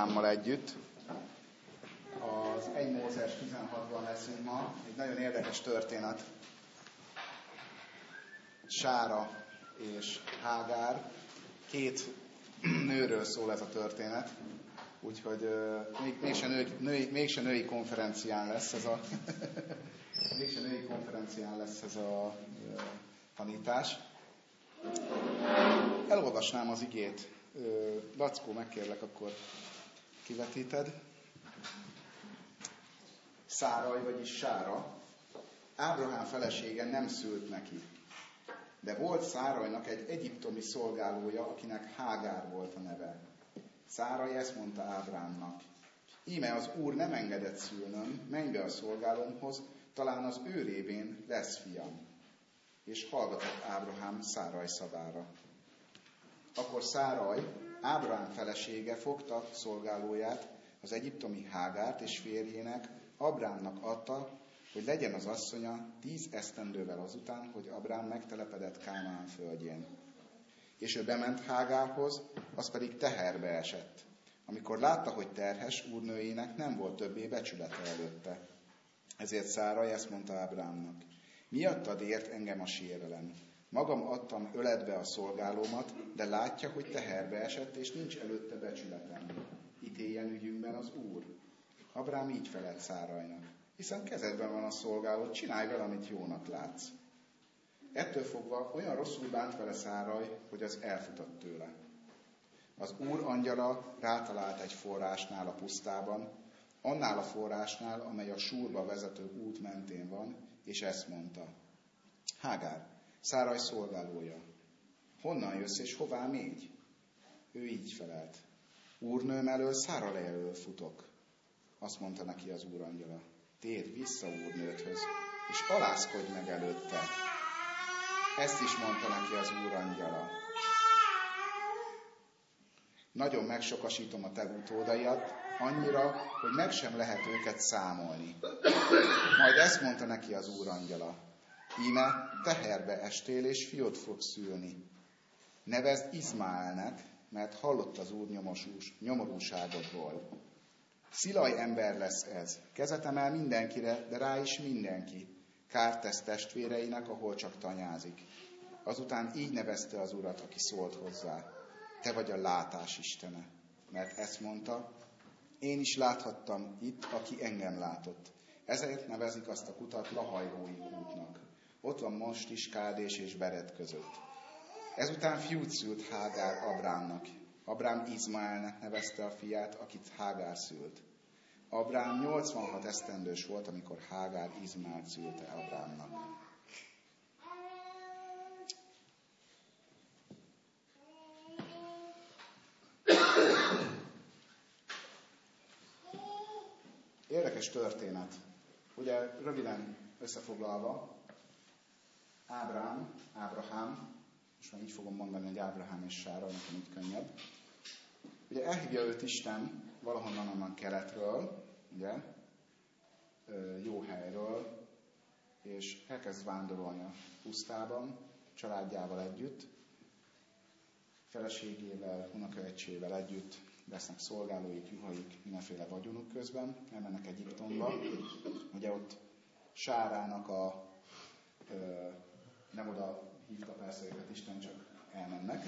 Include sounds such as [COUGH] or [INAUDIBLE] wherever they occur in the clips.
Ábrahámmal együtt. Az 1 Mózes 16-ban leszünk ma. Egy nagyon érdekes történet. Sára és Hágár. Két nőről szól ez a történet. Úgyhogy még, mégse, női, női, mégse női konferencián lesz ez a [LAUGHS] mégse női konferencián lesz ez a tanítás. Elolvasnám az igét Lackó, megkérlek, akkor kivetíted. Száraj, vagyis Sára, Ábrahám felesége nem szült neki. De volt Szárajnak egy egyiptomi szolgálója, akinek Hágár volt a neve. Száraj ezt mondta Ábrámnak. Íme az Úr nem engedett szülnöm, menj be a szolgálomhoz, talán az ő révén lesz fiam. És hallgatott Ábrahám Száraj szavára. Akkor Száraj, Ábrahám felesége fogta szolgálóját, az egyiptomi Hágárt és férjének Abrámnak adta, hogy legyen az asszonya tíz esztendővel azután, hogy Abrám megtelepedett Kámán földjén. És ő bement Hágárhoz, az pedig teherbe esett. Amikor látta, hogy terhes, úrnőjének nem volt többé becsülete előtte. Ezért Szára ezt mondta Ábrámnak. Miattad ért engem a sérelem. Magam adtam öletbe a szolgálómat, de látja, hogy teherbe esett, és nincs előtte becsületem. Ítéljen ügyünkben az Úr. Abrám így felett Szárajnak. Hiszen kezedben van a szolgáló, csinálj vele, amit jónak látsz. Ettől fogva olyan rosszul bánt vele Száraj, hogy az elfutott tőle. Az Úr angyala rátalált egy forrásnál a pusztában, annál a forrásnál, amely a súrba vezető út mentén van, és ezt mondta. Hágár, Száraj szolgálója. Honnan jössz és hová mégy? Ő így felelt. Úrnőm elől Szára elől futok. Azt mondta neki az úrangyala. Térj vissza úrnődhöz, és alászkodj meg előtte. Ezt is mondta neki az úrangyala. Nagyon megsokasítom a te utódaiat, annyira, hogy meg sem lehet őket számolni. Majd ezt mondta neki az úrangyala. Íme teherbe estél, és fiót fog szülni. Nevezd Izmaelnek, mert hallott az úr nyomosús, nyomorúságodból. Szilaj ember lesz ez. Kezet emel mindenkire, de rá is mindenki. Kárt tesz testvéreinek, ahol csak tanyázik. Azután így nevezte az urat, aki szólt hozzá. Te vagy a látás istene. Mert ezt mondta, én is láthattam itt, aki engem látott. Ezért nevezik azt a kutat Lahajrói útnak. Ott van most is Kádés és Bered között. Ezután fiút szült Hágár Abrámnak. Abrám Izmaelnek nevezte a fiát, akit Hágár szült. Abrám 86 esztendős volt, amikor Hágár Izmael szülte Abrámnak. Érdekes történet. Ugye röviden összefoglalva, Ábrám, Ábrahám, most már így fogom mondani, hogy Ábrahám és Sára, nekem így könnyebb. Ugye elhívja őt Isten valahonnan onnan keletről, ugye, jó helyről, és elkezd vándorolni a pusztában, családjával együtt, feleségével, unokaöccsével együtt, lesznek szolgálóik, juhaik, mindenféle vagyonuk közben, elmennek Egyiptomba. Ugye ott Sárának a nem oda hívta persze őket Isten, csak elmennek.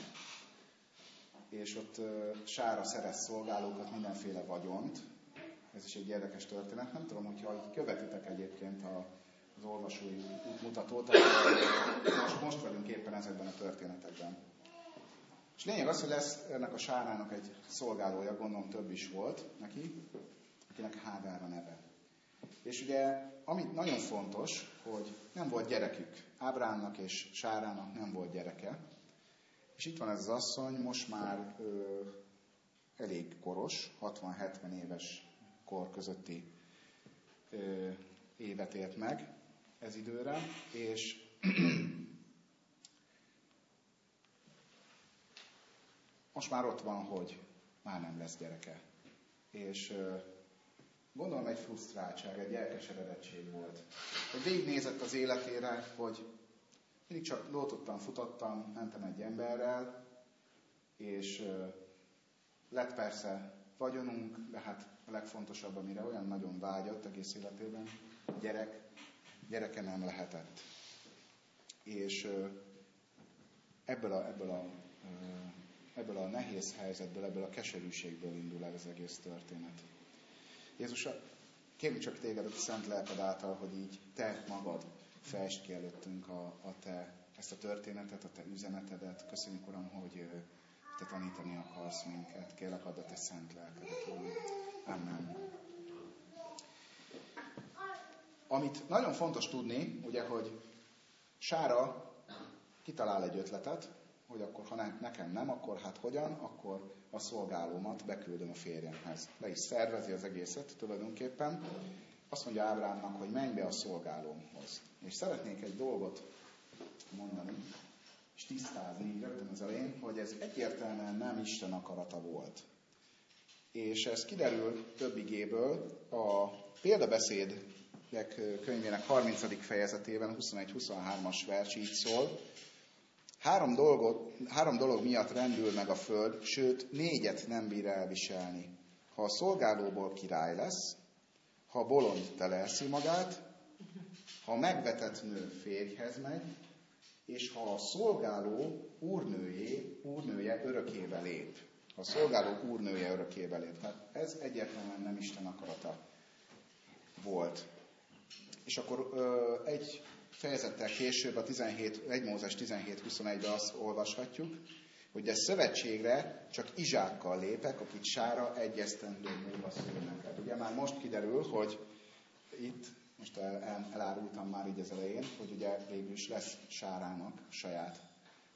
És ott Sára szerez szolgálókat, mindenféle vagyont. Ez is egy érdekes történet. Nem tudom, hogyha követitek egyébként a, az olvasói útmutatót, most, most vagyunk éppen ezekben a történetekben. És lényeg az, hogy lesz ennek a Sárának egy szolgálója, gondolom több is volt neki, akinek Hágára neve. És ugye, ami nagyon fontos, hogy nem volt gyerekük. Ábrámnak és Sárának nem volt gyereke. És itt van ez az asszony, most már ö, elég koros, 60-70 éves kor közötti ö, évet ért meg ez időre, és [CLEARS THROAT] most már ott van, hogy már nem lesz gyereke. És ö, Gondolom egy frusztráltság, egy elkeseredettség volt. Hogy végignézett az életére, hogy mindig csak lótottam, futottam, mentem egy emberrel, és lett persze vagyonunk, de hát a legfontosabb, amire olyan nagyon vágyott egész életében, gyerek, gyereke nem lehetett. És ebből a, ebből a, ebből a nehéz helyzetből, ebből a keserűségből indul el az egész történet. Jézus, kérjük csak téged a szent lelked által, hogy így te magad fest ki előttünk a, a te, ezt a történetet, a te üzenetedet. Köszönjük, Uram, hogy te tanítani akarsz minket. Kérlek, add a te szent lelkedet, Uram. Amen. Amit nagyon fontos tudni, ugye, hogy Sára kitalál egy ötletet, hogy akkor ha ne, nekem nem, akkor hát hogyan, akkor a szolgálómat beküldöm a férjemhez. Le is szervezi az egészet tulajdonképpen. Azt mondja Ábrámnak, hogy menj be a szolgálómhoz. És szeretnék egy dolgot mondani, és tisztázni rögtön az elején, hogy ez egyértelműen nem Isten akarata volt. És ez kiderül több igéből, a példabeszédek könyvének 30. fejezetében, 21-23-as vers így szól, Három, dolgot, három dolog miatt rendül meg a föld, sőt négyet nem bír elviselni. Ha a szolgálóból király lesz, ha a bolond teleszi magát, ha a megvetett nő férjhez megy, és ha a szolgáló úrnőjé, úrnője örökébe lép. Ha a szolgáló úrnője örökébe lép. Tehát ez egyértelműen nem Isten akarata volt. És akkor ö, egy fejezettel később a 17, 1 Mózes 17.21-ben azt olvashatjuk, hogy de szövetségre csak Izsákkal lépek, akit Sára egyesztendő múlva szülnek el. Ugye már most kiderül, hogy itt, most el, elárultam már így az elején, hogy ugye végül is lesz Sárának saját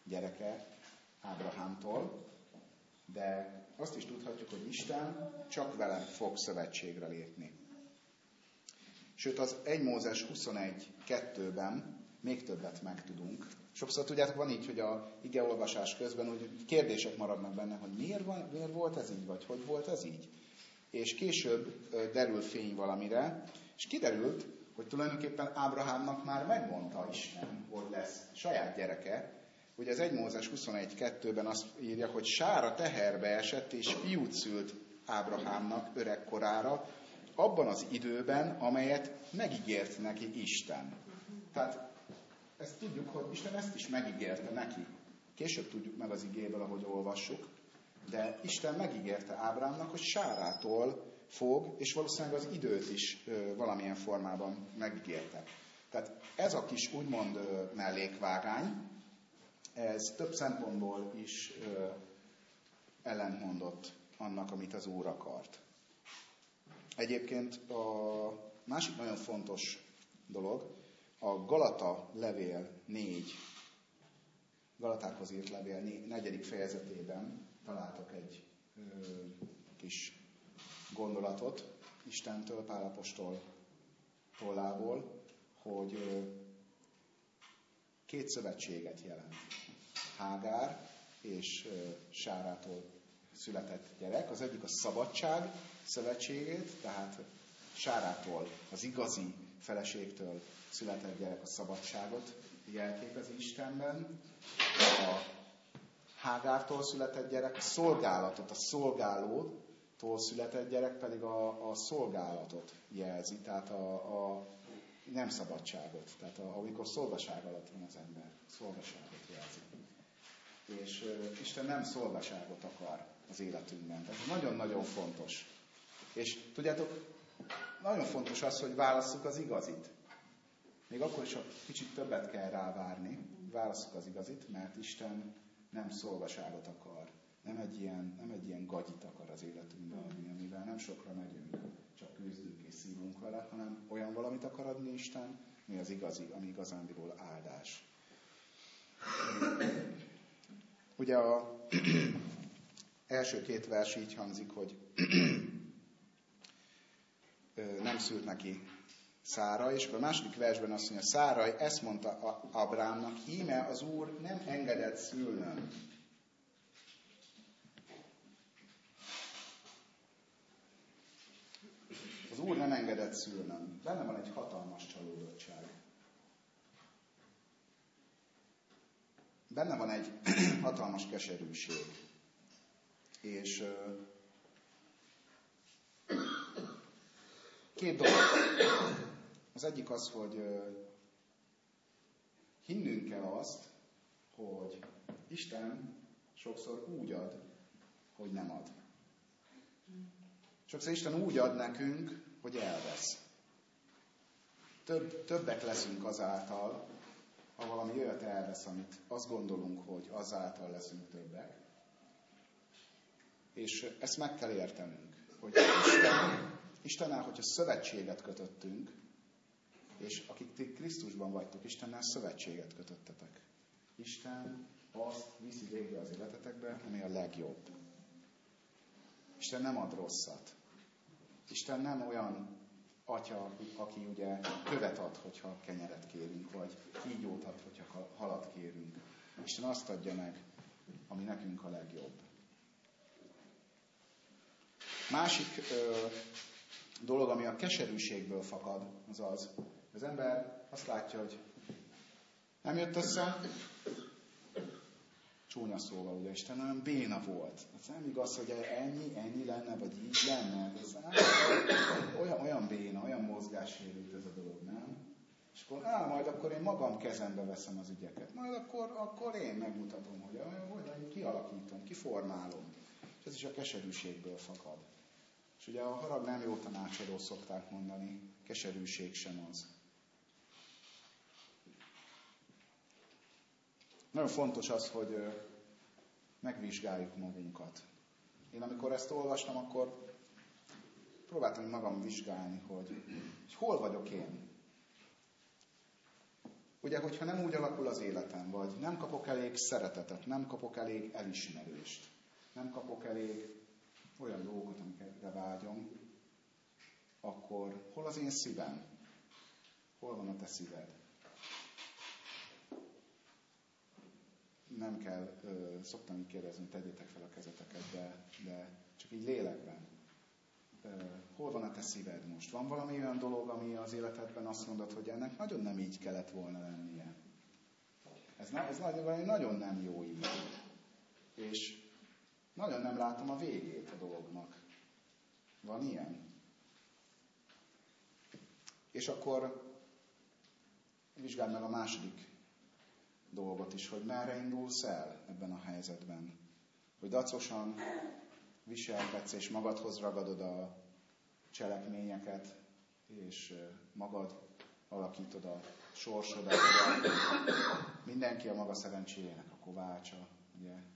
gyereke Ábrahámtól, de azt is tudhatjuk, hogy Isten csak vele fog szövetségre lépni. Sőt, az 1 Mózes 21.2-ben még többet megtudunk. Sokszor tudjátok, van így, hogy a igeolvasás közben hogy kérdések maradnak benne, hogy miért, van, miért volt ez így, vagy hogy volt ez így. És később derül fény valamire, és kiderült, hogy tulajdonképpen Ábrahámnak már megmondta Isten, hogy lesz saját gyereke, hogy az 1 Mózes 21.2-ben azt írja, hogy Sára teherbe esett, és fiút szült Ábrahámnak öregkorára, abban az időben, amelyet megígért neki Isten. Tehát ezt tudjuk, hogy Isten ezt is megígérte neki. Később tudjuk meg az igéből, ahogy olvassuk, de Isten megígérte Ábrámnak, hogy Sárától fog, és valószínűleg az időt is valamilyen formában megígérte. Tehát ez a kis úgymond mellékvágány, ez több szempontból is ellentmondott annak, amit az Úr akart. Egyébként a másik nagyon fontos dolog, a Galata levél 4, Galatákhoz írt levél 4. fejezetében találtak egy ö, kis gondolatot Istentől, Pálapostól tollából, hogy ö, két szövetséget jelent. Hágár és ö, Sárától született gyerek. Az egyik a szabadság szövetségét, tehát Sárától, az igazi feleségtől született gyerek a szabadságot jelképezi Istenben. A Hágártól született gyerek a szolgálatot, a szolgálótól született gyerek pedig a, a szolgálatot jelzi, tehát a, a nem szabadságot, tehát a, amikor szolgaság alatt van az ember, szolgaságot jelzi. És uh, Isten nem szolgaságot akar az életünkben. Ez nagyon-nagyon fontos. És tudjátok, nagyon fontos az, hogy válasszuk az igazit. Még akkor is, ha kicsit többet kell rávárni, válasszuk az igazit, mert Isten nem szolgaságot akar. Nem egy ilyen, nem egy ilyen gagyit akar az életünkben adni, amivel nem sokra megyünk, csak küzdünk és szívunk vele, hanem olyan valamit akar adni Isten, mi az igazi, ami igazándiból áldás. Ugye a [CLEARS THROAT] első két vers így hangzik, hogy [CLEARS THROAT] nem szült neki Szára, és a második versben azt mondja, Szárai ezt mondta Abrámnak, íme az Úr nem engedett szülnöm. Az Úr nem engedett szülnöm. Benne van egy hatalmas csalódottság. Benne van egy [CLEARS THROAT] hatalmas keserűség. És Két dolog. Az egyik az, hogy hinnünk kell azt, hogy Isten sokszor úgy ad, hogy nem ad. Sokszor Isten úgy ad nekünk, hogy elvesz. Több, többek leszünk azáltal, ha valami olyat elvesz, amit azt gondolunk, hogy azáltal leszünk többek. És ezt meg kell értenünk, hogy Isten, Istennel, hogyha szövetséget kötöttünk, és akik ti Krisztusban vagytok, Istennel szövetséget kötöttetek. Isten azt viszi végre az életetekbe, ami a legjobb. Isten nem ad rosszat. Isten nem olyan atya, aki ugye követ ad, hogyha kenyeret kérünk, vagy kígyót ad, hogyha halat kérünk. Isten azt adja meg, ami nekünk a legjobb. Másik ö, dolog, ami a keserűségből fakad, az az, az ember azt látja, hogy nem jött össze, csúnya szóval, ugye Isten olyan béna volt. Ez nem igaz, hogy ennyi, ennyi lenne, vagy így lenne. Ez olyan, olyan béna, olyan mozgássérült ez a dolog, nem? És akkor, á, majd akkor én magam kezembe veszem az ügyeket. Majd akkor, akkor én megmutatom, hogy, hogy, hogy kialakítom, kiformálom. És ez is a keserűségből fakad. És ugye a harag nem jó tanácsadó szokták mondani, keserűség sem az. Nagyon fontos az, hogy megvizsgáljuk magunkat. Én amikor ezt olvastam, akkor próbáltam magam vizsgálni, hogy, hogy hol vagyok én. Ugye, hogyha nem úgy alakul az életem, vagy nem kapok elég szeretetet, nem kapok elég elismerést, nem kapok elég olyan dolgokat, amiket vágyom, akkor hol az én szívem? Hol van a te szíved? nem kell, ö, szoktam így kérdezni, tegyétek fel a kezeteket, de, de csak így lélekben. Ö, hol van a te szíved most? Van valami olyan dolog, ami az életedben azt mondod, hogy ennek nagyon nem így kellett volna lennie. Ez, na, ez nagyon, nagyon nem jó így. És nagyon nem látom a végét a dolognak. Van ilyen? És akkor vizsgáld meg a második dolgot is, hogy merre indulsz el ebben a helyzetben. Hogy dacosan viselkedsz és magadhoz ragadod a cselekményeket, és magad alakítod a sorsodat. Mindenki a maga szerencséjének a kovácsa, ugye?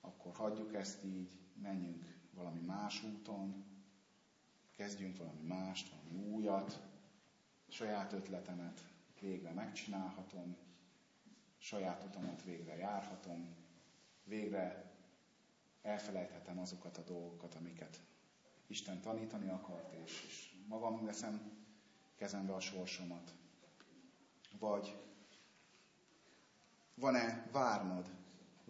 Akkor hagyjuk ezt így, menjünk valami más úton, kezdjünk valami mást, valami újat, saját ötletemet végre megcsinálhatom, saját utamat végre járhatom, végre elfelejthetem azokat a dolgokat, amiket Isten tanítani akart, és, és magam veszem kezembe a sorsomat. Vagy van-e várnod,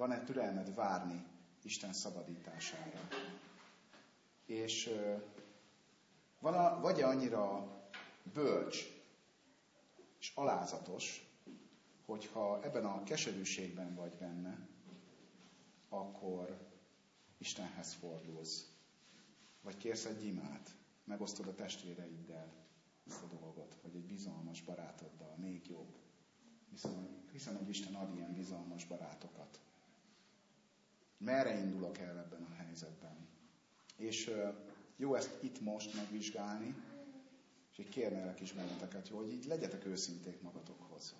van-e türelmed várni Isten szabadítására? És van a, vagy-e annyira bölcs és alázatos, hogyha ebben a keserűségben vagy benne, akkor Istenhez fordulsz. Vagy kérsz egy imát, megosztod a testvéreiddel ezt a dolgot, vagy egy bizalmas barátoddal, még jobb. Hiszen, hiszen hogy Isten ad ilyen bizalmas barátokat. Merre indulok el ebben a helyzetben? És jó ezt itt most megvizsgálni, és így kérnélek is benneteket, hogy így legyetek őszinték magatokhoz.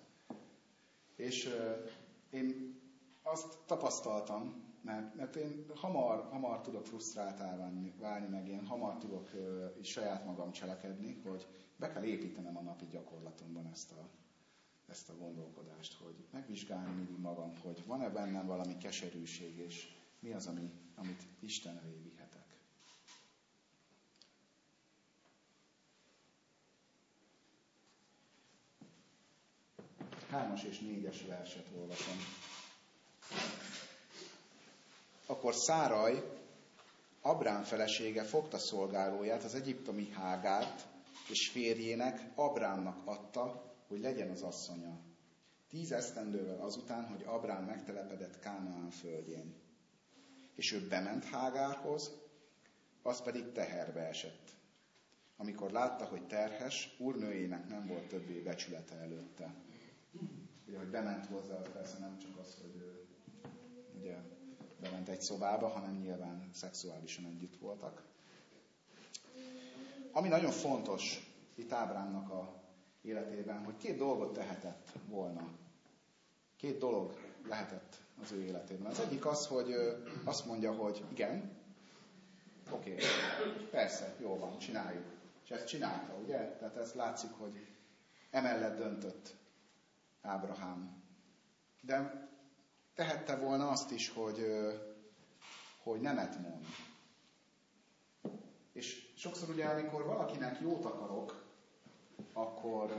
És én azt tapasztaltam, mert, mert én hamar, hamar tudok frusztráltá válni, válni, meg én hamar tudok uh, saját magam cselekedni, hogy be kell építenem a napi gyakorlatomban ezt a, ezt a gondolkodást, hogy megvizsgálni mindig magam, hogy van-e bennem valami keserűség, és mi az, ami, amit Isten elé vihetek. hármas és négyes verset olvasom. Akkor Száraj, Abrám felesége fogta szolgálóját, az egyiptomi Hágárt, és férjének Abrámnak adta, hogy legyen az asszonya. Tíz esztendővel azután, hogy Abrám megtelepedett Kánaán földjén. És ő bement Hágárhoz, az pedig teherbe esett. amikor látta, hogy terhes, úrnőjének nem volt többé becsülete előtte. Ugye, hogy bement hozzá, az persze nem csak az, hogy ő, ugye bement egy szobába, hanem nyilván szexuálisan együtt voltak. Ami nagyon fontos itt Ábrámnak a életében, hogy két dolgot tehetett volna. Két dolog lehetett az ő életében. Az egyik az, hogy azt mondja, hogy igen, oké, okay, persze, jó van, csináljuk. És ezt csinálta, ugye? Tehát ez látszik, hogy emellett döntött Ábrahám. De tehette volna azt is, hogy, hogy nemet mond. És sokszor ugye, amikor valakinek jót akarok, akkor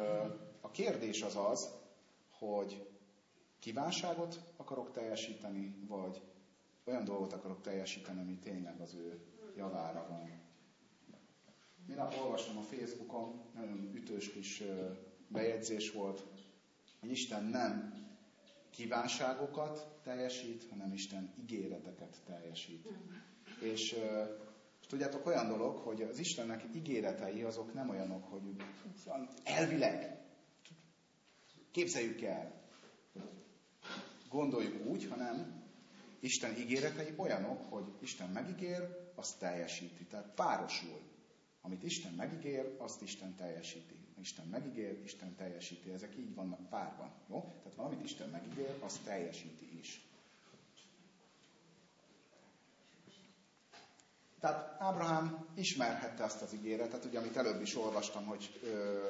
a kérdés az az, hogy kívánságot akarok teljesíteni, vagy olyan dolgot akarok teljesíteni, ami tényleg az ő javára van. Minap olvastam a Facebookon, nagyon ütős kis bejegyzés volt, hogy Isten nem kívánságokat teljesít, hanem Isten ígéreteket teljesít. És, és tudjátok, olyan dolog, hogy az Istennek ígéretei azok nem olyanok, hogy elvileg képzeljük el, gondoljuk úgy, hanem Isten ígéretei olyanok, hogy Isten megígér, azt teljesíti. Tehát párosul. Amit Isten megígér, azt Isten teljesíti. Isten megígér, Isten teljesíti. Ezek így vannak párban. Jó? Tehát valamit Isten megígér, azt teljesíti is. Tehát Ábrahám ismerhette azt az ígéretet, ugye amit előbb is olvastam, hogy ö,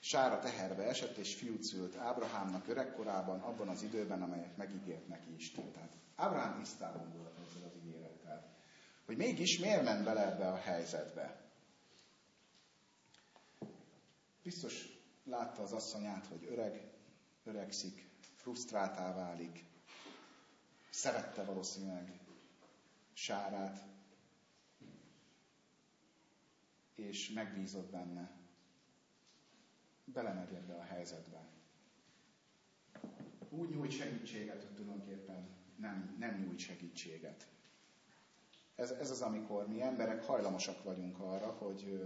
Sára teherbe esett, és fiút szült Ábrahámnak öregkorában, abban az időben, amelyet megígért neki Isten. Tehát Ábrahám tisztában volt ezzel az ígérettel. Hogy mégis miért ment bele ebbe a helyzetbe? Biztos látta az asszonyát, hogy öreg, öregszik, frusztráltá válik, szerette valószínűleg Sárát, és megbízott benne. Belemegy ebbe a helyzetbe. Úgy nyújt segítséget, hogy tulajdonképpen nem, nem nyújt segítséget. Ez, ez az, amikor mi emberek hajlamosak vagyunk arra, hogy,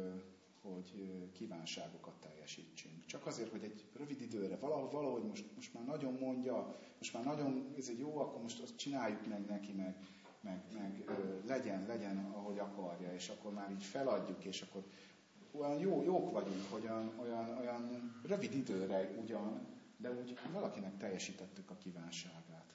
hogy kívánságokat teljesítsünk. Csak azért, hogy egy rövid időre, valahogy, valahogy most, most már nagyon mondja, most már nagyon, ez egy jó, akkor most azt csináljuk meg neki, meg, meg, meg ö, legyen, legyen, ahogy akarja, és akkor már így feladjuk, és akkor olyan jó, jók vagyunk, hogy olyan, olyan, olyan rövid időre ugyan, de úgy valakinek teljesítettük a kívánságát.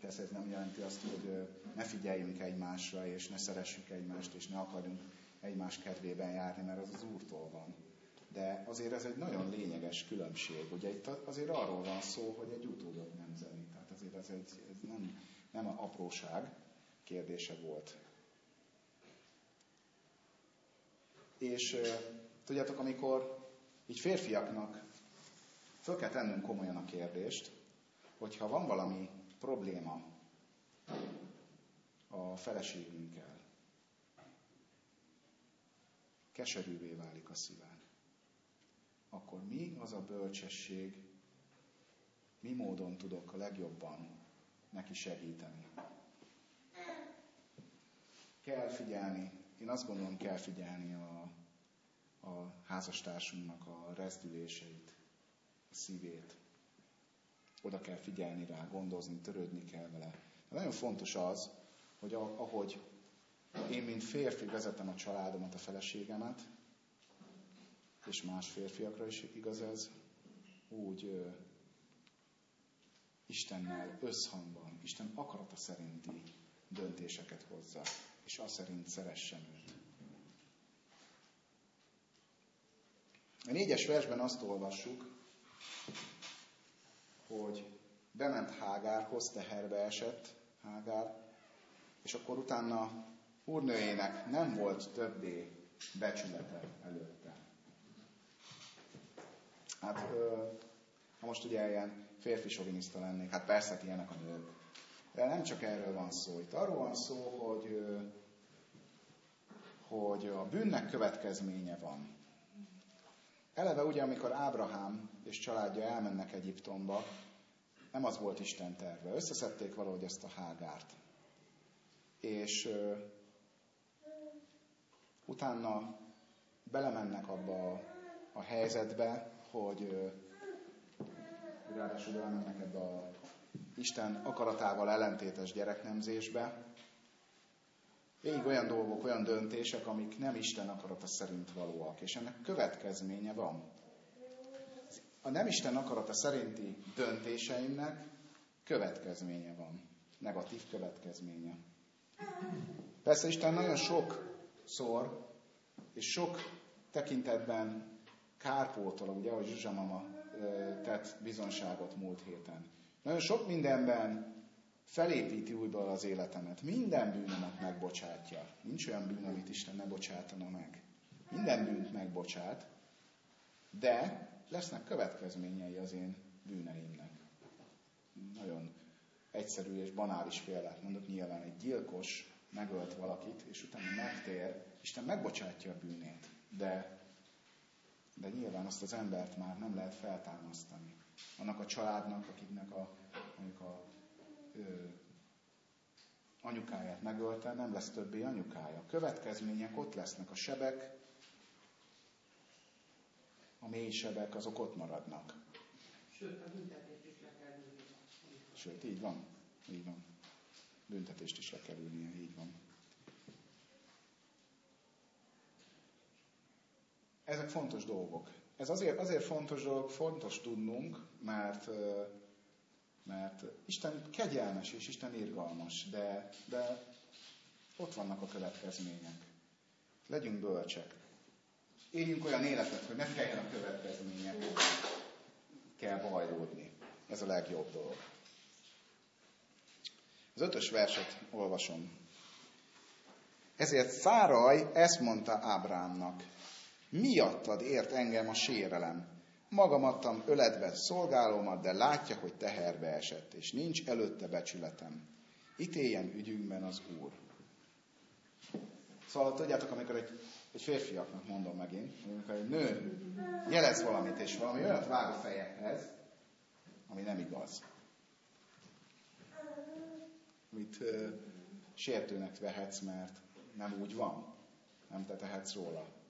Persze ez nem jelenti azt, hogy ne figyeljünk egymásra, és ne szeressük egymást, és ne akarjunk egymás kedvében járni, mert az az Úrtól van. De azért ez egy nagyon lényeges különbség. Ugye itt azért arról van szó, hogy egy utódot ez, egy, ez nem, nem a apróság kérdése volt. És tudjátok, amikor így férfiaknak föl kell tennünk komolyan a kérdést, hogyha van valami probléma a feleségünkkel, keserűvé válik a szíván, akkor mi az a bölcsesség, mi módon tudok a legjobban neki segíteni. Kell figyelni, én azt gondolom, kell figyelni a, a házastársunknak a rezdüléseit, a szívét. Oda kell figyelni rá, gondozni, törődni kell vele. De nagyon fontos az, hogy ahogy én, mint férfi vezetem a családomat, a feleségemet, és más férfiakra is igaz ez, úgy Istennel összhangban, Isten akarata szerinti döntéseket hozza, és azt szerint szeressem őt. A négyes versben azt olvassuk, hogy bement Hágárhoz, teherbe esett Hágár, és akkor utána úrnőjének nem volt többé becsülete előtte. Hát, ha most ugye ilyen férfi soviniszta lennék, hát persze hát ilyenek a nők. De nem csak erről van szó. Itt arról van szó, hogy, hogy a bűnnek következménye van. Eleve ugye, amikor Ábrahám és családja elmennek Egyiptomba, nem az volt Isten terve. Összeszedték valahogy ezt a hágárt. És utána belemennek abba a, a helyzetbe, hogy ráadásul belemennek ebbe a Isten akaratával ellentétes gyereknemzésbe. Végig olyan dolgok, olyan döntések, amik nem Isten akarata szerint valóak, és ennek következménye van. A nem Isten akarata szerinti döntéseimnek következménye van. Negatív következménye. Persze Isten nagyon sok szor, és sok tekintetben kárpótol, ugye, ahogy Zsuzsa mama tett bizonságot múlt héten. Nagyon sok mindenben felépíti újból az életemet. Minden bűnömet megbocsátja. Nincs olyan bűn, amit Isten ne bocsátana meg. Minden bűnt megbocsát, de lesznek következményei az én bűneimnek. Nagyon egyszerű és banális példát mondok, nyilván egy gyilkos megölt valakit, és utána megtér, Isten megbocsátja a bűnét, de, de nyilván azt az embert már nem lehet feltámasztani. Annak a családnak, akiknek a, mondjuk a ö, anyukáját megölte, nem lesz többé anyukája. A következmények ott lesznek, a sebek, a mély sebek, azok ott maradnak. Sőt, a büntetést is le kell ülni. Sőt, így van. Így van. Büntetést is le kell ülnie, így van. Ezek fontos dolgok. Ez azért, azért fontos dolog, fontos tudnunk, mert, mert Isten kegyelmes és Isten irgalmas, de, de ott vannak a következmények. Legyünk bölcsek. Éljünk olyan életet, hogy ne kelljen a következmények kell bajlódni. Ez a legjobb dolog. Az ötös verset olvasom. Ezért Száraj ezt mondta Ábrámnak. Miattad ért engem a sérelem. Magam adtam öledve szolgálómat, de látja, hogy teherbe esett, és nincs előtte becsületem. Ítéljen ügyünkben az Úr. Szóval tudjátok, amikor egy, egy férfiaknak mondom megint, amikor egy nő jelez valamit, és valami olyat vág a fejekhez, ami nem igaz. Amit ö, sértőnek vehetsz, mert nem úgy van. Nem te tehetsz róla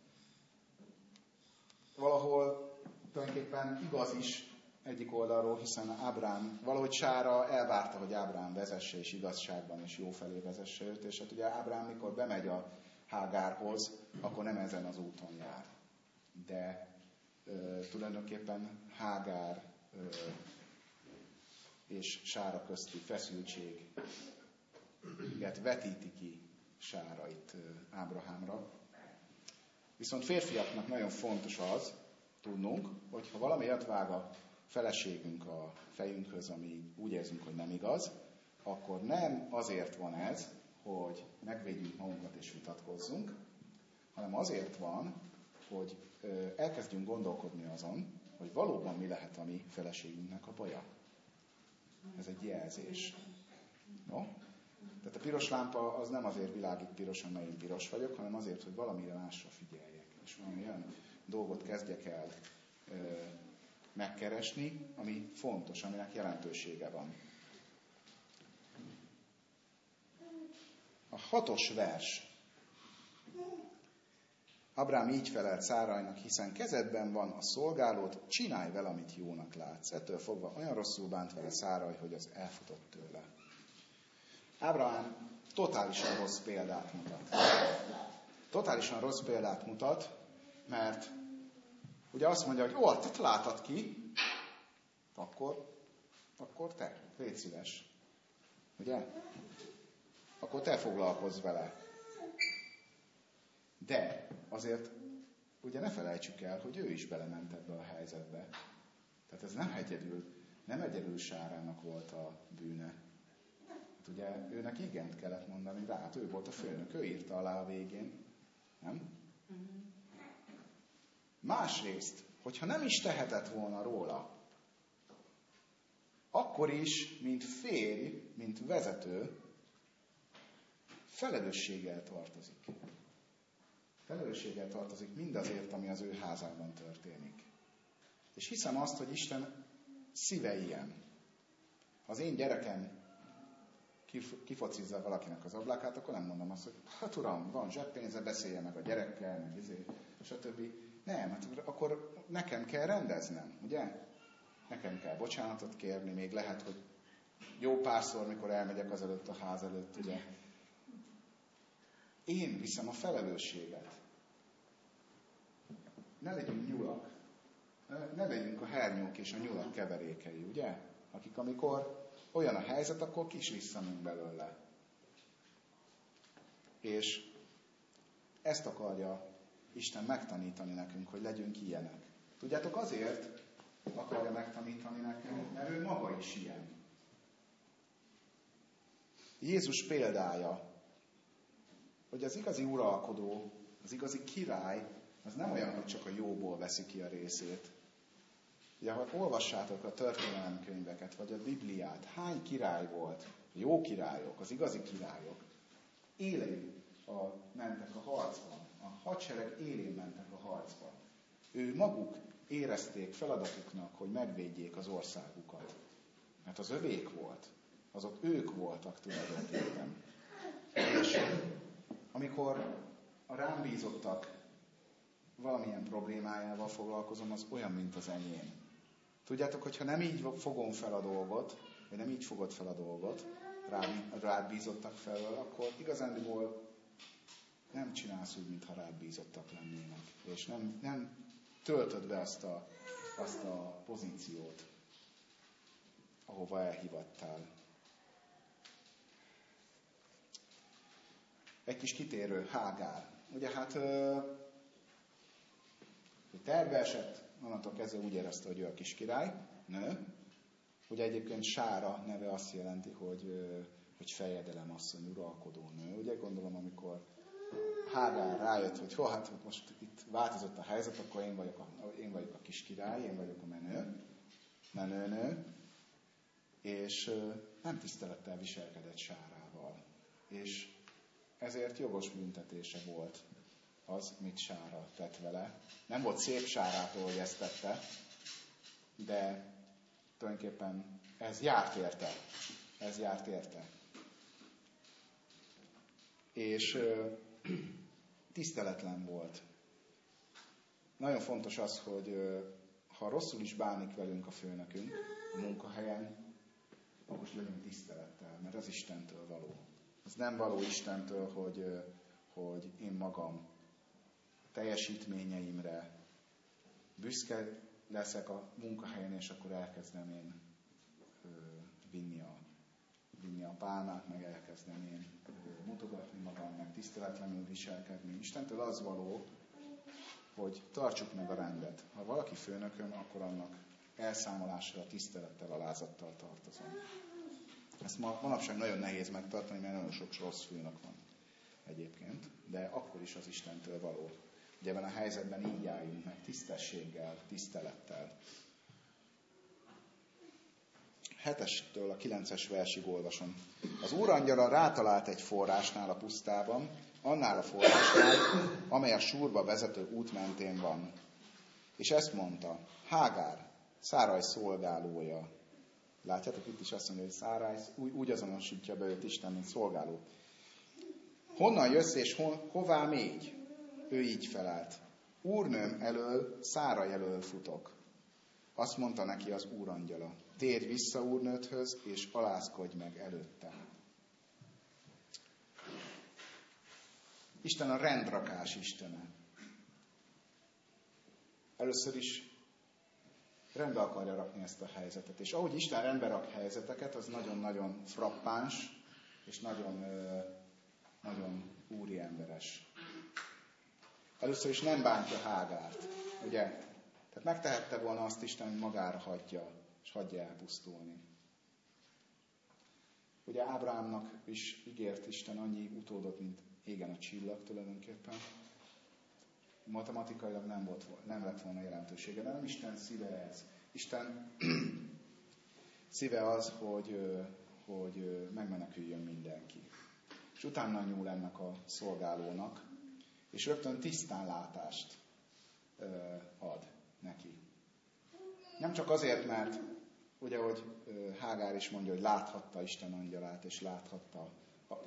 valahol tulajdonképpen igaz is egyik oldalról, hiszen Ábrám, valahogy Sára elvárta, hogy Ábrám vezesse és igazságban és jó felé vezesse őt, és hát ugye Ábrám, mikor bemegy a Hágárhoz, akkor nem ezen az úton jár. De ö, tulajdonképpen Hágár ö, és Sára közti feszültség ilyet vetíti ki Sára itt Ábrahámra, Viszont férfiaknak nagyon fontos az, tudnunk, hogy ha valami vág a feleségünk a fejünkhöz, ami úgy érzünk, hogy nem igaz, akkor nem azért van ez, hogy megvédjünk magunkat és vitatkozzunk, hanem azért van, hogy elkezdjünk gondolkodni azon, hogy valóban mi lehet a mi feleségünknek a baja. Ez egy jelzés. No? Tehát a piros lámpa az nem azért világít pirosan, mert én piros vagyok, hanem azért, hogy valamire másra figyeljek. És valami olyan dolgot kezdjek el ö, megkeresni, ami fontos, aminek jelentősége van. A hatos vers. Abrám így felelt Szárajnak, hiszen kezedben van a szolgálót, csinálj vele, amit jónak látsz. Ettől fogva olyan rosszul bánt vele Száraj, hogy az elfutott tőle. Ábrahám totálisan rossz példát mutat. Totálisan rossz példát mutat, mert ugye azt mondja, hogy ó, te találtad ki, akkor, akkor te, légy szíves. Ugye? Akkor te foglalkozz vele. De azért ugye ne felejtsük el, hogy ő is belement ebbe a helyzetbe. Tehát ez nem egyedül, nem egyedül Sárának volt a bűne. Hát ugye őnek igent kellett mondani rá, hát ő volt a főnök, ő írta alá a végén. Nem? Másrészt, hogyha nem is tehetett volna róla, akkor is, mint férj, mint vezető, felelősséggel tartozik. Felelősséggel tartozik mindazért, ami az ő házában történik. És hiszem azt, hogy Isten szíve ilyen. Az én gyerekem kifocizza valakinek az ablakát, akkor nem mondom azt, hogy hát uram, van zseppénze, beszélje meg a gyerekkel, meg izé, stb. Nem, hát akkor nekem kell rendeznem, ugye? Nekem kell bocsánatot kérni, még lehet, hogy jó párszor, mikor elmegyek az előtt a ház előtt, ugye? Én viszem a felelősséget. Ne legyünk nyulak. Ne legyünk a hernyók és a nyulak keverékei, ugye? Akik amikor olyan a helyzet, akkor kis visszamunk belőle. És ezt akarja Isten megtanítani nekünk, hogy legyünk ilyenek. Tudjátok, azért akarja megtanítani nekünk, mert ő maga is ilyen. Jézus példája, hogy az igazi uralkodó, az igazi király, az nem olyan, hogy csak a jóból veszi ki a részét. Ugye, ha olvassátok a történelemkönyveket, vagy a Bibliát, hány király volt, jó királyok, az igazi királyok, élei a, mentek a harcban, a hadsereg élén mentek a harcban. Ő maguk érezték feladatuknak, hogy megvédjék az országukat. Mert az övék volt, azok ők voltak tulajdonképpen. És amikor a rám bízottak valamilyen problémájával foglalkozom, az olyan, mint az enyém. Tudjátok, hogyha nem így fogom fel a dolgot, vagy nem így fogod fel a dolgot, rád, rád bízottak felől, akkor igazándiból nem csinálsz úgy, mintha rád bízottak lennének. És nem, nem töltöd be azt a, azt a pozíciót, ahova elhivattál. Egy kis kitérő, Hágár. Ugye hát terve esett, onnantól kezdve úgy érezte, hogy ő a kis király, nő. Ugye egyébként Sára neve azt jelenti, hogy, hogy fejedelem asszony, uralkodó nő. Ugye gondolom, amikor Hágár rájött, hogy ho, hát most itt változott a helyzet, akkor én vagyok a, én vagyok a kis király, én vagyok a menő, menőnő, és nem tisztelettel viselkedett Sárával. És ezért jogos büntetése volt az, mit Sára tett vele. Nem volt szép Sárától, hogy ezt tette, de tulajdonképpen ez járt érte. Ez járt érte. És ö, tiszteletlen volt. Nagyon fontos az, hogy ö, ha rosszul is bánik velünk a főnökünk a munkahelyen, akkor is legyünk tisztelettel, mert az Istentől való. Ez nem való Istentől, hogy, hogy én magam teljesítményeimre büszke leszek a munkahelyen, és akkor elkezdem én vinni a, vinni a pálmát, meg elkezdem én mutogatni magam, meg tiszteletlenül viselkedni. Istentől az való, hogy tartsuk meg a rendet. Ha valaki főnököm, akkor annak elszámolásra, tisztelettel, alázattal tartozom. Ezt ma, manapság nagyon nehéz megtartani, mert nagyon sok rossz főnök van egyébként, de akkor is az Istentől való. Ugye ebben a helyzetben így álljunk meg, tisztességgel, tisztelettel. Hetestől a kilences versig olvasom. Az úrangyala rátalált egy forrásnál a pusztában, annál a forrásnál, amely a súrba vezető út mentén van. És ezt mondta, Hágár, Száraj szolgálója, Látjátok, itt is azt mondja, hogy Szárály úgy, úgy azonosítja be őt Isten, mint szolgáló. Honnan jössz és ho, hová mégy? Ő így felállt. Úrnőm elől, Szára elől futok. Azt mondta neki az úrangyala. Térj vissza úrnődhöz, és alázkodj meg előtte. Isten a rendrakás istene. Először is rendbe akarja rakni ezt a helyzetet. És ahogy Isten rendbe rak helyzeteket, az nagyon-nagyon frappáns, és nagyon, nagyon úri emberes. Először is nem bántja Hágárt, ugye? Tehát megtehette volna azt Isten, hogy magára hagyja, és hagyja elpusztulni. Ugye Ábrámnak is ígért Isten annyi utódot, mint égen a csillag tulajdonképpen matematikailag nem, volt, nem lett volna jelentősége, de nem Isten szíve ez. Isten [CLEARS THROAT] szíve az, hogy, hogy megmeneküljön mindenki. És utána nyúl ennek a szolgálónak, és rögtön tisztán látást ad neki. Nem csak azért, mert ugye, hogy Hágár is mondja, hogy láthatta Isten angyalát, és láthatta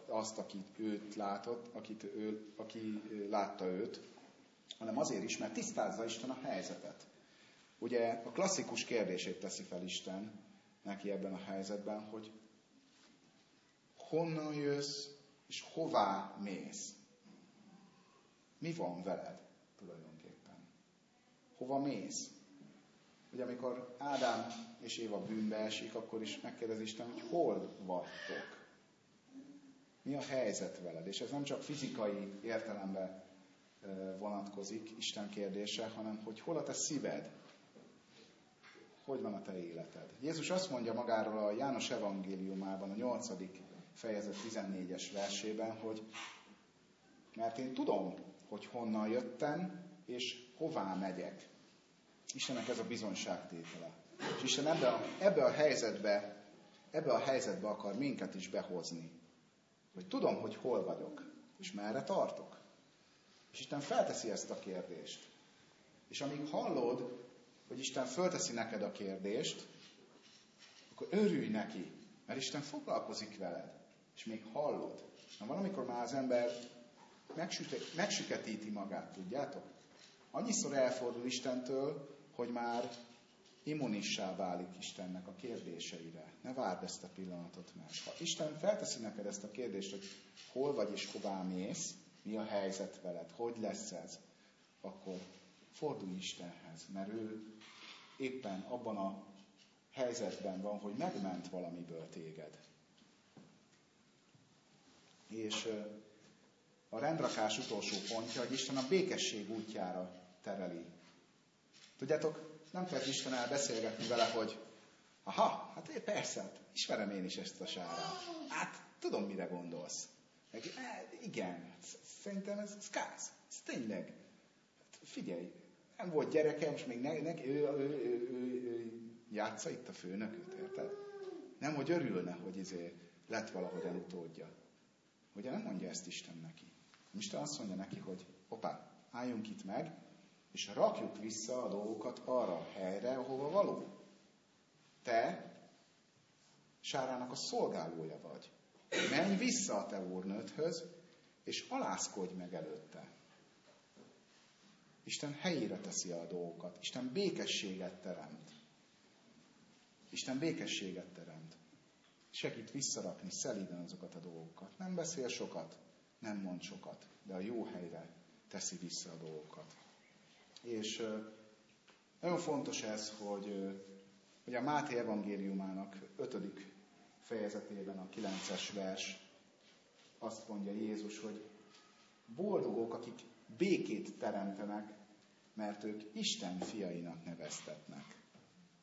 azt, akit őt látott, akit ő, aki látta őt, hanem azért is, mert tisztázza Isten a helyzetet. Ugye a klasszikus kérdését teszi fel Isten neki ebben a helyzetben, hogy honnan jössz, és hová mész? Mi van veled tulajdonképpen? Hova mész? Ugye amikor Ádám és Éva bűnbe esik, akkor is megkérdezi Isten, hogy hol vagytok? Mi a helyzet veled? És ez nem csak fizikai értelemben vonatkozik Isten kérdése, hanem hogy hol a te szíved? Hogy van a te életed? Jézus azt mondja magáról a János evangéliumában, a 8. fejezet 14-es versében, hogy mert én tudom, hogy honnan jöttem, és hová megyek. Istennek ez a bizonyságtétele. És Isten ebbe a, ebbe a helyzetbe, ebbe a helyzetbe akar minket is behozni. Hogy tudom, hogy hol vagyok, és merre tartok. És Isten felteszi ezt a kérdést. És amíg hallod, hogy Isten fölteszi neked a kérdést, akkor örülj neki, mert Isten foglalkozik veled, és még hallod. Na valamikor már az ember megsüketíti magát, tudjátok? Annyiszor elfordul Istentől, hogy már immunissá válik Istennek a kérdéseire. Ne várd ezt a pillanatot meg. Ha Isten felteszi neked ezt a kérdést, hogy hol vagy és hová mész, mi a helyzet veled, hogy lesz ez, akkor fordulj Istenhez, mert ő éppen abban a helyzetben van, hogy megment valamiből téged. És a rendrakás utolsó pontja, hogy Isten a békesség útjára tereli. Tudjátok, nem kell Isten beszélgetni vele, hogy aha, hát én persze, hát ismerem én is ezt a sárát. Hát tudom, mire gondolsz. Meg, e, igen, hát szerintem ez, ez káz. Ez tényleg. Hát figyelj, nem volt gyerekem, és még ne, ne, ő, ő, ő, ő, ő, játsza itt a főnököt, érted? Nem, hogy örülne, hogy izé lett valahogyan utódja. Ugye nem mondja ezt Isten neki. Isten azt mondja neki, hogy opá, álljunk itt meg, és rakjuk vissza a dolgokat arra a helyre, ahova való. Te Sárának a szolgálója vagy. Menj vissza a te úrnődhöz, és alászkodj meg előtte. Isten helyére teszi a dolgokat. Isten békességet teremt. Isten békességet teremt. Segít visszarakni szelíden azokat a dolgokat. Nem beszél sokat, nem mond sokat, de a jó helyre teszi vissza a dolgokat. És nagyon fontos ez, hogy, hogy a Máté evangéliumának ötödik fejezetében a kilences vers azt mondja Jézus, hogy boldogok, akik békét teremtenek, mert ők Isten fiainak neveztetnek.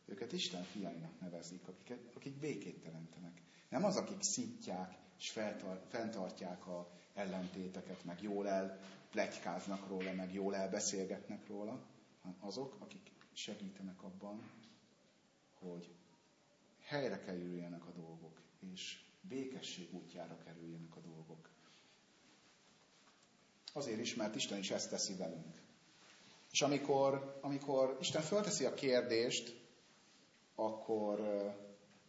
Őket Isten fiainak nevezik, akik, akik békét teremtenek. Nem az, akik szítják és feltar, fenntartják a ellentéteket, meg jól elplegykáznak róla, meg jól elbeszélgetnek róla, hanem azok, akik segítenek abban, hogy helyre kerüljenek a dolgok, és békesség útjára kerüljenek a dolgok. Azért is, mert Isten is ezt teszi velünk. És amikor, amikor Isten fölteszi a kérdést, akkor,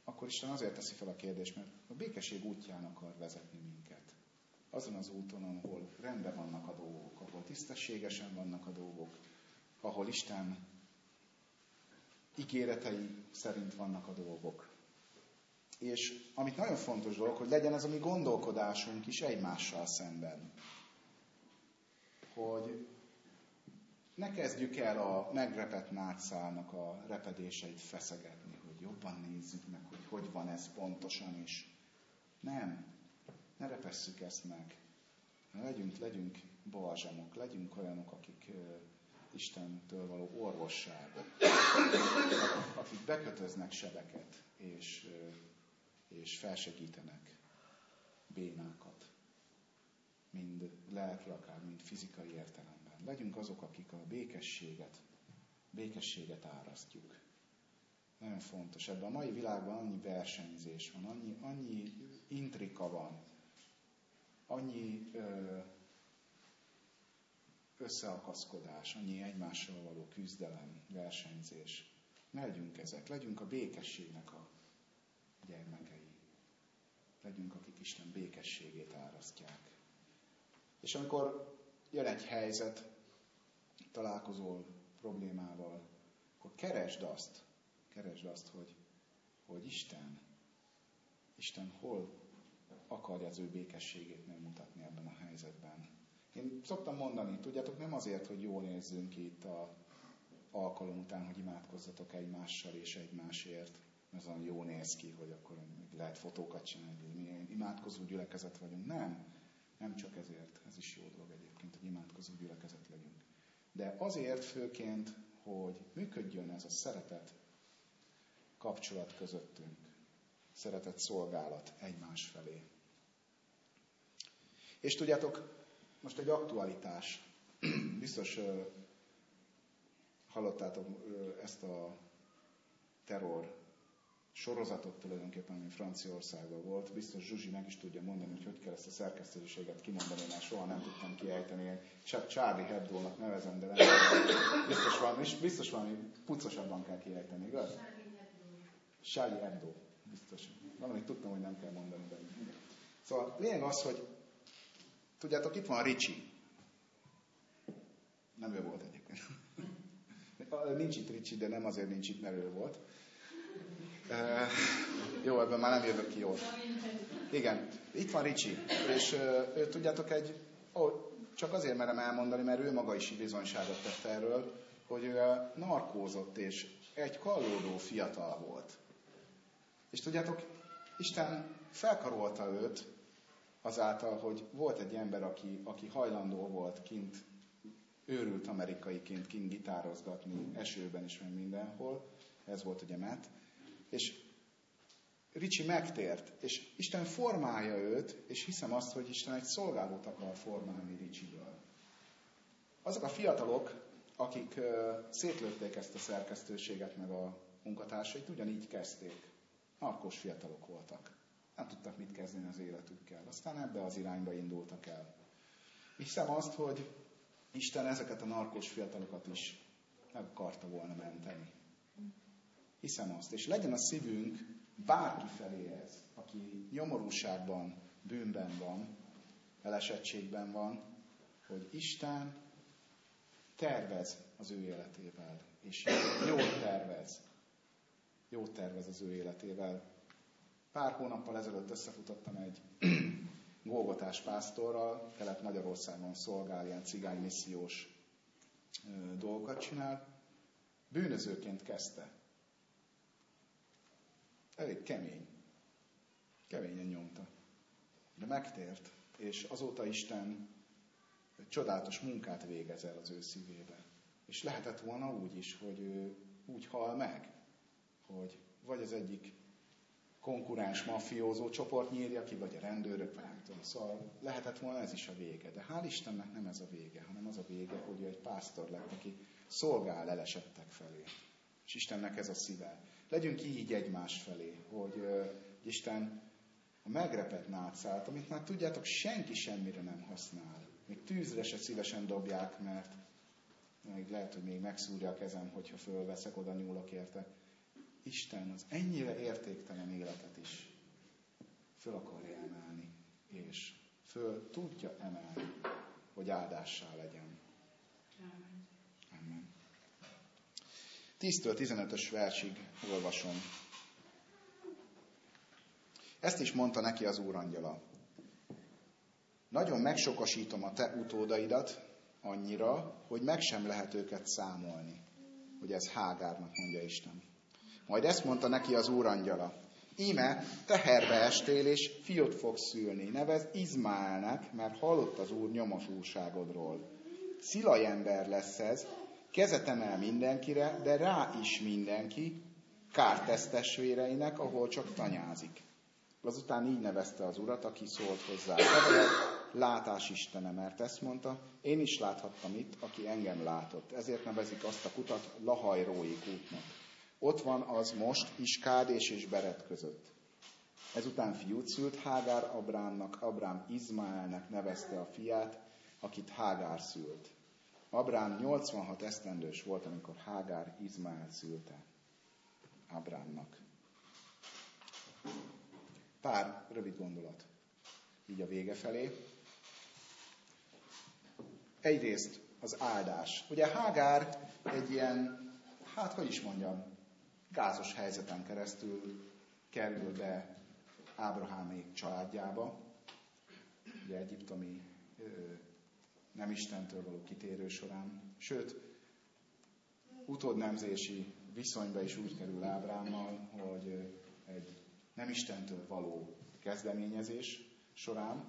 akkor Isten azért teszi fel a kérdést, mert a békesség útján akar vezetni minket. Azon az úton, ahol rendben vannak a dolgok, ahol tisztességesen vannak a dolgok, ahol Isten ígéretei szerint vannak a dolgok. És amit nagyon fontos dolog, hogy legyen ez a mi gondolkodásunk is egymással szemben. Hogy ne kezdjük el a megrepett nátszálnak a repedéseit feszegetni, hogy jobban nézzük meg, hogy hogy van ez pontosan is. Nem, ne repesszük ezt meg. Legyünk, legyünk balzsamok, legyünk olyanok, akik Istentől való orvosságok, akik bekötöznek sebeket, és, és felsegítenek bénákat, mind lelki, akár mind fizikai értelemben. Legyünk azok, akik a békességet, békességet árasztjuk. Nagyon fontos. Ebben a mai világban annyi versenyzés van, annyi, annyi intrika van, annyi ö, összeakaszkodás, annyi egymással való küzdelem, versenyzés, Ne legyünk ezek, legyünk a békességnek a gyermekei. Legyünk, akik Isten békességét árasztják. És amikor jön egy helyzet, találkozol problémával, akkor keresd azt, keresd azt, hogy, hogy Isten, Isten hol akarja az ő békességét megmutatni ebben a helyzetben. Én szoktam mondani, tudjátok, nem azért, hogy jól érzünk itt a alkalom után, hogy imádkozzatok egymással és egymásért, mert olyan jó néz ki, hogy akkor lehet fotókat csinálni, hogy mi imádkozó gyülekezet vagyunk. Nem, nem csak ezért, ez is jó dolog egyébként, hogy imádkozó gyülekezet legyünk. De azért főként, hogy működjön ez a szeretet kapcsolat közöttünk, szeretet szolgálat egymás felé. És tudjátok, most egy aktualitás. [CLEARS THROAT] Biztos hallottátok ezt a terror sorozatot tulajdonképpen, ami Franciaországban volt. Biztos Zsuzsi meg is tudja mondani, hogy hogy kell ezt a szerkesztőséget kimondani, mert soha nem tudtam kiejteni. Csak Charlie Hebdo-nak nevezem, de nem. Biztos valami, biztos valami pucosabban kell kiejteni, igaz? Charlie Hebdo. Biztos. Valamit tudtam, hogy nem kell mondani. De... Szóval lényeg az, hogy tudjátok, itt van Ricsi. Nem ő volt egyébként. [LAUGHS] Nincs itt Ricsi, de nem azért nincs itt, mert ő volt. Uh, jó, ebben már nem jövök ki jól. Igen, itt van Ricsi, és ő tudjátok egy, ó, csak azért merem elmondani, mert ő maga is bizonyságot tett erről, hogy ő narkózott, és egy kallódó fiatal volt. És tudjátok, Isten felkarolta őt azáltal, hogy volt egy ember, aki, aki hajlandó volt kint, őrült amerikaiként kint gitározgatni esőben is, meg mindenhol. Ez volt ugye Matt és Ricsi megtért, és Isten formálja őt, és hiszem azt, hogy Isten egy szolgálót akar formálni Ricsiből. Azok a fiatalok, akik szétlőtték ezt a szerkesztőséget, meg a munkatársait, ugyanígy kezdték. Narkos fiatalok voltak. Nem tudtak mit kezdeni az életükkel. Aztán ebbe az irányba indultak el. Hiszem azt, hogy Isten ezeket a narkos fiatalokat is meg akarta volna menteni. Hiszem azt. És legyen a szívünk bárki felé ez, aki nyomorúságban, bűnben van, elesettségben van, hogy Isten tervez az ő életével, és jó tervez. Jó tervez az ő életével. Pár hónappal ezelőtt összefutottam egy [CLEARS THROAT] Golgotás pásztorral, Kelet-Magyarországon szolgál, ilyen cigány missziós dolgokat csinál. Bűnözőként kezdte elég kemény. Keményen nyomta. De megtért, és azóta Isten csodálatos munkát végez el az ő szívébe. És lehetett volna úgy is, hogy ő úgy hal meg, hogy vagy az egyik konkurens mafiózó csoport nyírja ki, vagy a rendőrök, vagy nem tudom. Szóval lehetett volna ez is a vége. De hál' Istennek nem ez a vége, hanem az a vége, hogy egy pásztor lett, aki szolgál elesettek felé. És Istennek ez a szíve. Legyünk így egymás felé, hogy uh, Isten a megrepett nátszát, amit már tudjátok, senki semmire nem használ. Még tűzre se szívesen dobják, mert még lehet, hogy még megszúrja a kezem, hogyha fölveszek, oda nyúlok érte. Isten az ennyire értéktelen életet is föl akarja emelni, és föl tudja emelni, hogy áldássá legyen. Amen. Amen. 10-től 15-ös versig olvasom. Ezt is mondta neki az úrangyala. Nagyon megsokasítom a te utódaidat annyira, hogy meg sem lehet őket számolni. Hogy ez Hágárnak mondja Isten. Majd ezt mondta neki az úrangyala. Íme, teherbe estél, és fiot fogsz szülni. Nevez Izmaelnek, mert hallott az úr nyomos úrságodról. Szilaj ember lesz ez, Kezet emel mindenkire, de rá is mindenki, kártesztestvéreinek, ahol csak tanyázik. Azután így nevezte az urat, aki szólt hozzá. Te látás Istene, mert ezt mondta, én is láthattam itt, aki engem látott. Ezért nevezik azt a kutat Lahajrói kútnak. Ott van az most Iskád és és Beret között. Ezután fiút szült Hágár Abrámnak, Abrám Izmaelnek nevezte a fiát, akit Hágár szült. Abrám 86 esztendős volt, amikor Hágár Izmael szülte. Ábrámnak. Pár rövid gondolat így a vége felé. Egyrészt az áldás. Ugye Hágár egy ilyen, hát hogy is mondjam, gázos helyzeten keresztül kerül be Ábrahámék családjába, ugye egyiptomi nem Istentől való kitérő során. Sőt, utódnemzési viszonyba is úgy kerül Ábrámmal, hogy egy nem Istentől való kezdeményezés során,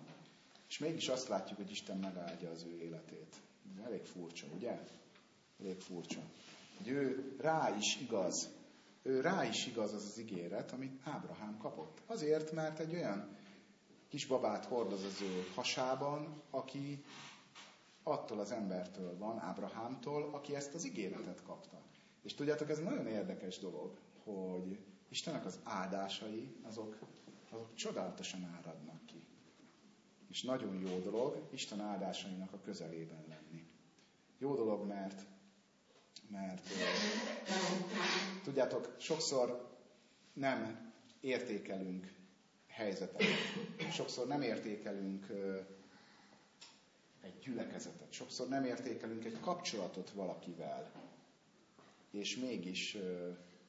és mégis azt látjuk, hogy Isten megáldja az ő életét. Elég furcsa, ugye? Elég furcsa. Hogy ő rá is igaz, rá is igaz az az ígéret, amit Ábrahám kapott. Azért, mert egy olyan kisbabát hordoz az ő hasában, aki attól az embertől van, Ábrahámtól, aki ezt az ígéretet kapta. És tudjátok, ez nagyon érdekes dolog, hogy Istennek az áldásai, azok, azok csodálatosan áradnak ki. És nagyon jó dolog Isten áldásainak a közelében lenni. Jó dolog, mert, mert tudjátok, sokszor nem értékelünk helyzetet. Sokszor nem értékelünk egy gyülekezetet, sokszor nem értékelünk egy kapcsolatot valakivel, és mégis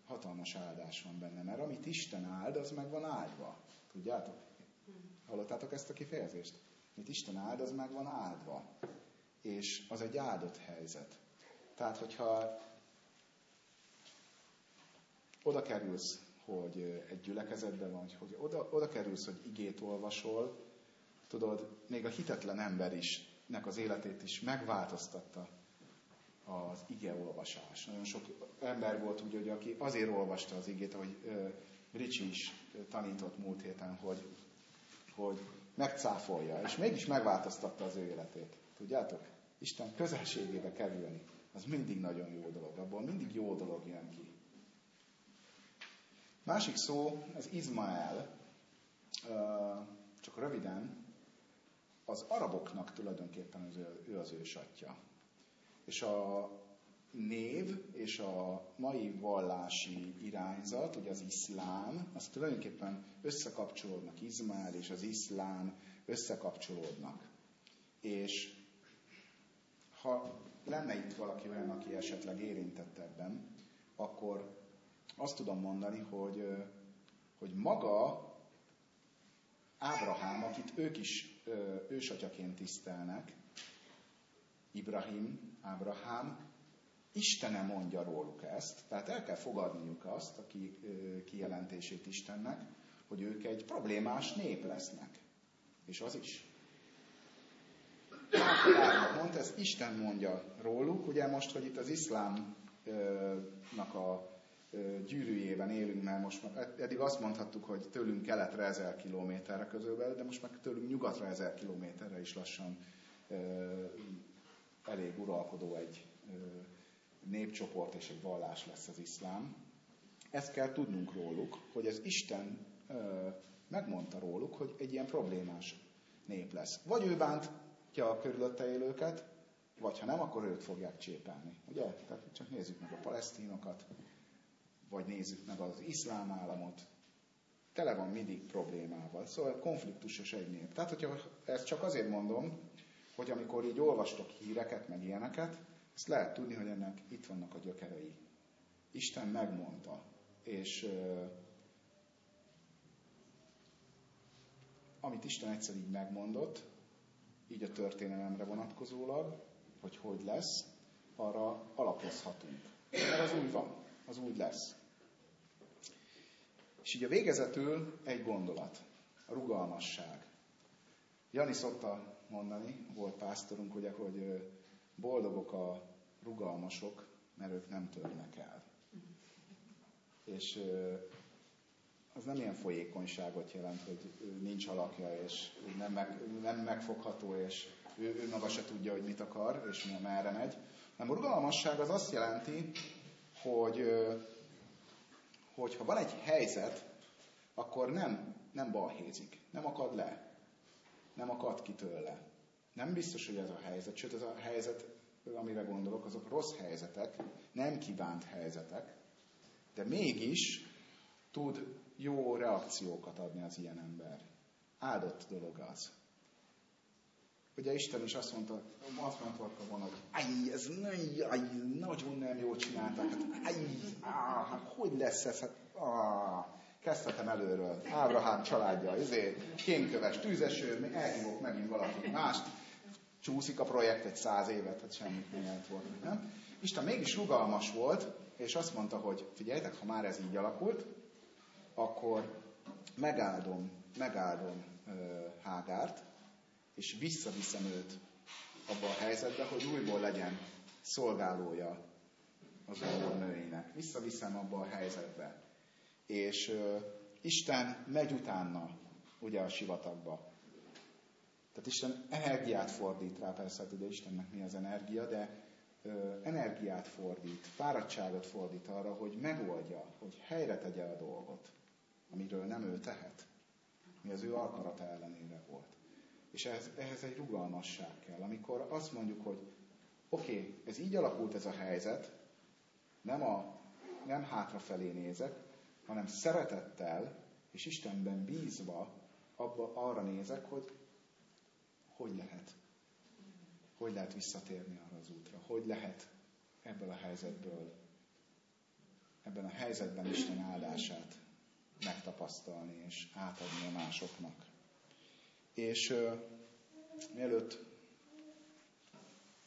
hatalmas áldás van benne, mert amit Isten áld, az meg van áldva. Tudjátok? Hallottátok ezt a kifejezést? Amit Isten áld, az meg van áldva. És az egy áldott helyzet. Tehát, hogyha oda kerülsz hogy egy gyülekezetben vagy, hogy oda, oda kerülsz, hogy igét olvasol, tudod, még a hitetlen ember is, nek az életét is megváltoztatta az ige olvasás. Nagyon sok ember volt úgy, hogy aki azért olvasta az igét, ahogy Ricsi is tanított múlt héten, hogy, hogy megcáfolja, és mégis megváltoztatta az ő életét. Tudjátok? Isten közelségébe kerülni, az mindig nagyon jó dolog. Abból mindig jó dolog jön ki. Másik szó, az Izmael, csak röviden, az araboknak tulajdonképpen az ő, ő az ősatja. És a név és a mai vallási irányzat, ugye az iszlám, az tulajdonképpen összekapcsolódnak, Izmael és az iszlám összekapcsolódnak. És ha lenne itt valaki olyan, aki esetleg érintett ebben, akkor azt tudom mondani, hogy, hogy maga Ábrahám, akit ők is ősatyaként tisztelnek, Ibrahim, Ábrahám, Istene mondja róluk ezt, tehát el kell fogadniuk azt, a kijelentését Istennek, hogy ők egy problémás nép lesznek. És az is. Mond, ez Isten mondja róluk, ugye most, hogy itt az iszlámnak a gyűrűjében élünk, mert most már eddig azt mondhattuk, hogy tőlünk keletre ezer kilométerre közölben, de most meg tőlünk nyugatra ezer kilométerre is lassan elég uralkodó egy népcsoport és egy vallás lesz az iszlám. Ezt kell tudnunk róluk, hogy ez Isten megmondta róluk, hogy egy ilyen problémás nép lesz. Vagy ő bántja a körülötte élőket, vagy ha nem, akkor őt fogják csépelni. Ugye? Tehát csak nézzük meg a palesztinokat, vagy nézzük meg az iszlám államot, tele van mindig problémával. Szóval konfliktusos egy nép. Tehát, hogyha ezt csak azért mondom, hogy amikor így olvastok híreket, meg ilyeneket, ezt lehet tudni, hogy ennek itt vannak a gyökerei. Isten megmondta, és uh, amit Isten egyszer így megmondott, így a történelemre vonatkozólag, hogy hogy lesz, arra alapozhatunk. Mert az úgy van, az úgy lesz. És így a végezetül egy gondolat, a rugalmasság. Jani szokta mondani, volt pásztorunk, ugye, hogy boldogok a rugalmasok, mert ők nem törnek el. És az nem ilyen folyékonyságot jelent, hogy nincs alakja, és nem, meg, nem megfogható, és ő, ő maga se tudja, hogy mit akar, és merre megy. Nem, a rugalmasság az azt jelenti, hogy hogy ha van egy helyzet, akkor nem, nem balhézik, nem akad le, nem akad ki tőle. Nem biztos, hogy ez a helyzet, sőt ez a helyzet, amire gondolok, azok rossz helyzetek, nem kívánt helyzetek, De mégis tud jó reakciókat adni az ilyen ember. Áldott dolog az. Ugye Isten is azt mondta, azt mondta volna, hogy aj, ez aj, nagyon nem jól csináltak, hát aj, áh, hát hogy lesz ez, hát áh. Kezdhetem előről. Ábrahám családja, ezért kémköves, tűzeső, elhívok megint valaki mást, csúszik a projekt egy száz évet, hát semmit nem lehet volt. Nem? Isten mégis rugalmas volt, és azt mondta, hogy figyeljetek, ha már ez így alakult, akkor megáldom, megáldom Hágárt, és visszaviszem őt abba a helyzetbe, hogy újból legyen szolgálója az úr nőinek. Visszaviszem abba a helyzetbe. És Isten megy utána, ugye a sivatagba. Tehát Isten energiát fordít rá, persze hát Istennek mi az energia, de ö, energiát fordít, fáradtságot fordít arra, hogy megoldja, hogy helyre tegye a dolgot, amiről nem ő tehet, mi az ő akarata ellenére volt. És ehhez, ehhez egy rugalmasság kell, amikor azt mondjuk, hogy oké, okay, ez így alakult ez a helyzet, nem, a, nem hátrafelé nézek, hanem szeretettel és Istenben bízva abba, arra nézek, hogy hogy lehet, hogy lehet visszatérni arra az útra, hogy lehet ebből a helyzetből, ebben a helyzetben Isten áldását megtapasztalni és átadni a másoknak. És uh, mielőtt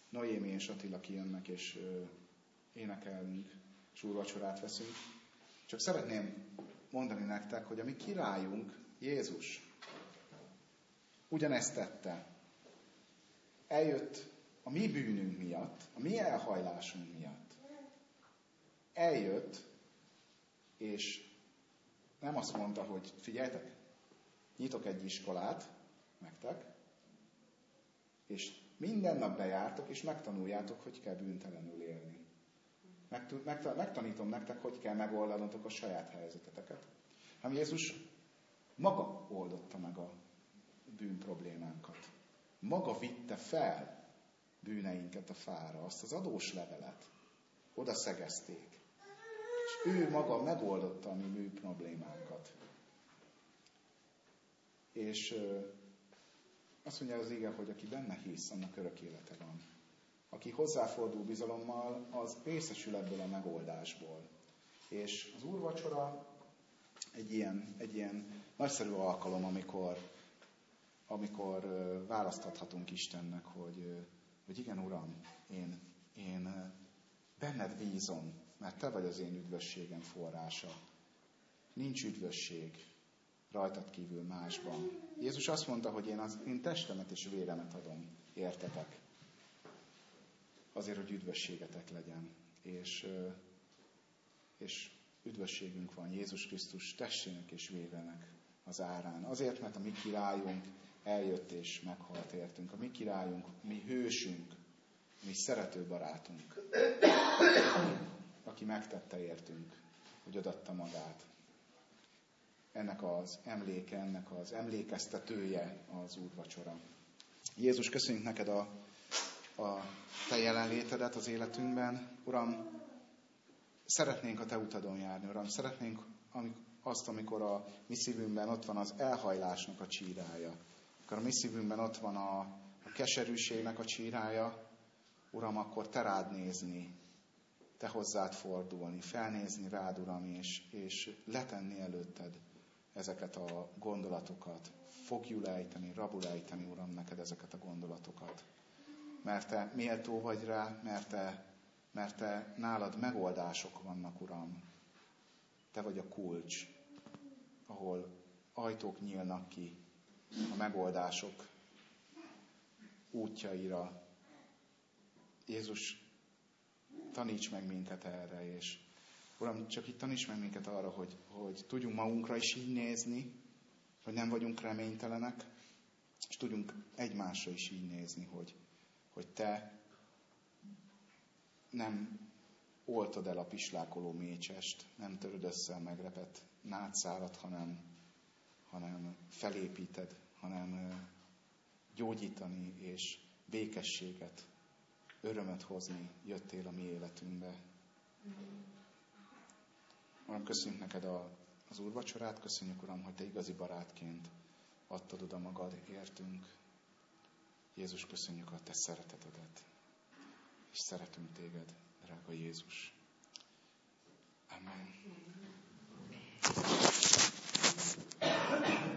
Noémi és Attila kijönnek, és uh, énekelünk, és úrvacsorát veszünk, csak szeretném mondani nektek, hogy a mi királyunk, Jézus, ugyanezt tette. Eljött a mi bűnünk miatt, a mi elhajlásunk miatt. Eljött, és nem azt mondta, hogy figyeljetek, nyitok egy iskolát, nektek, és minden nap bejártok, és megtanuljátok, hogy kell bűntelenül élni. Megtanítom nektek, hogy kell megoldanotok a saját helyzeteteket. Hanem Jézus maga oldotta meg a bűn problémánkat. Maga vitte fel bűneinket a fára, azt az adós levelet. Oda szegezték. És ő maga megoldotta a mi bűn problémánkat. És azt mondja az ige, hogy aki benne hisz, annak örök élete van. Aki hozzáfordul bizalommal, az részesül ebből a megoldásból. És az úrvacsora egy ilyen, egy ilyen nagyszerű alkalom, amikor, amikor választathatunk Istennek, hogy, hogy igen, Uram, én, én benned bízom, mert Te vagy az én üdvösségem forrása. Nincs üdvösség rajtad kívül másban. Jézus azt mondta, hogy én, az, én testemet és véremet adom, értetek. Azért, hogy üdvösségetek legyen. És, és üdvösségünk van Jézus Krisztus testének és vérenek az árán. Azért, mert a mi királyunk eljött és meghalt értünk. A mi királyunk, mi hősünk, mi szerető barátunk, aki megtette értünk, hogy adatta magát. Ennek az emléke, ennek az emlékeztetője az úrvacsora. Jézus, köszönjük neked a, a te jelenlétedet az életünkben. Uram, szeretnénk a te utadon járni, Uram. Szeretnénk azt, amikor a mi szívünkben ott van az elhajlásnak a csírája. Amikor a mi szívünkben ott van a, a keserűségnek a csírája, Uram, akkor te rád nézni, te hozzád fordulni, felnézni rád, Uram, és, és letenni előtted ezeket a gondolatokat. Fogjul ejteni, rabul ejteni, Uram, neked ezeket a gondolatokat. Mert te méltó vagy rá, mert te, mert te nálad megoldások vannak, Uram. Te vagy a kulcs, ahol ajtók nyílnak ki a megoldások útjaira. Jézus, taníts meg minket erre, és Uram, csak itt taníts meg minket arra, hogy, hogy tudjunk magunkra is így nézni, hogy nem vagyunk reménytelenek, és tudjunk egymásra is így nézni, hogy, hogy Te nem oltod el a pislákoló mécsest, nem töröd össze a megrepett nátszálat, hanem, hanem felépíted, hanem gyógyítani és békességet, örömet hozni jöttél a mi életünkbe. Uram, köszönjük neked a, az úrvacsorát, köszönjük, Uram, hogy te igazi barátként adtad oda magad, értünk. Jézus, köszönjük a te szeretetedet, és szeretünk téged, drága Jézus. Amen. Amen.